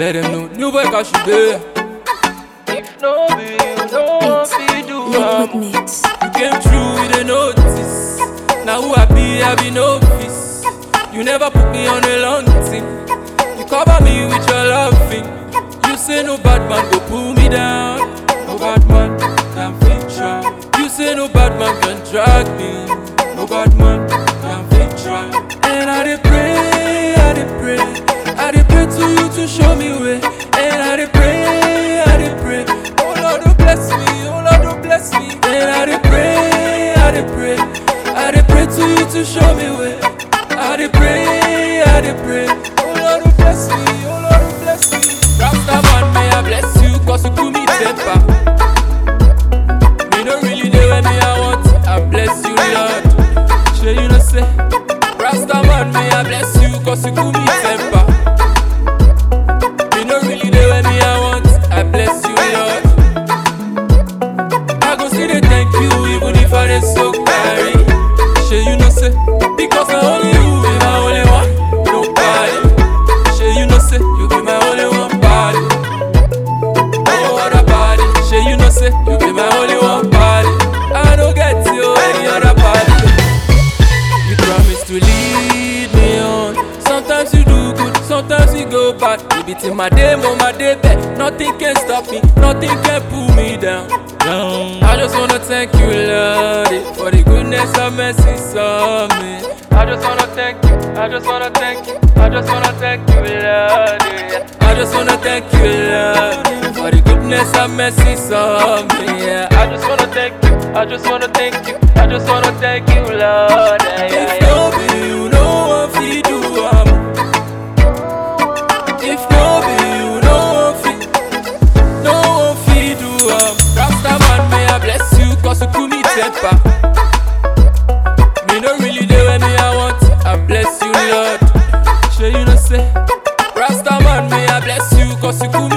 Let them know, new boy cash you there. If no be you, no fit do am. You came through with a notice. Now who I be, I be novice. You never put me on a long thing. You cover me with your loving. You say no bad man go pull me down. No bad man can feature. You say no bad man can drag me. No bad man can feature. And I dey pray, I dey pray, And I dey pray, I dey pray, I dey pray to you to show me way. I dey pray, I dey pray. Oh Lord, bless me, oh Lord, bless me. Rasta I so carry. Sure you know say, because na only you be my only one, nobody. Sure you know say, you be my only one body. No other body. Sure you know say, you be my only one body. I don't get you any other body. You promise to lead me on. Sometimes you do good, sometimes you go bad. Be till my day, my day back. Nothing can stop me, nothing can pull me down. Down. I just wanna thank you, Lord, for the goodness and mercy on me. I just wanna thank you, I just wanna thank you, I just wanna thank you, Lord. I just wanna thank you, Lord, for the goodness and mercy on me. yeah. I just wanna thank you, I just wanna thank you, I just wanna thank you, Lord. yeah, yeah, me temper. Me no really know where me I want, I bless you, Lord. Sure you know say, Rasta man, may I bless you, cause you cool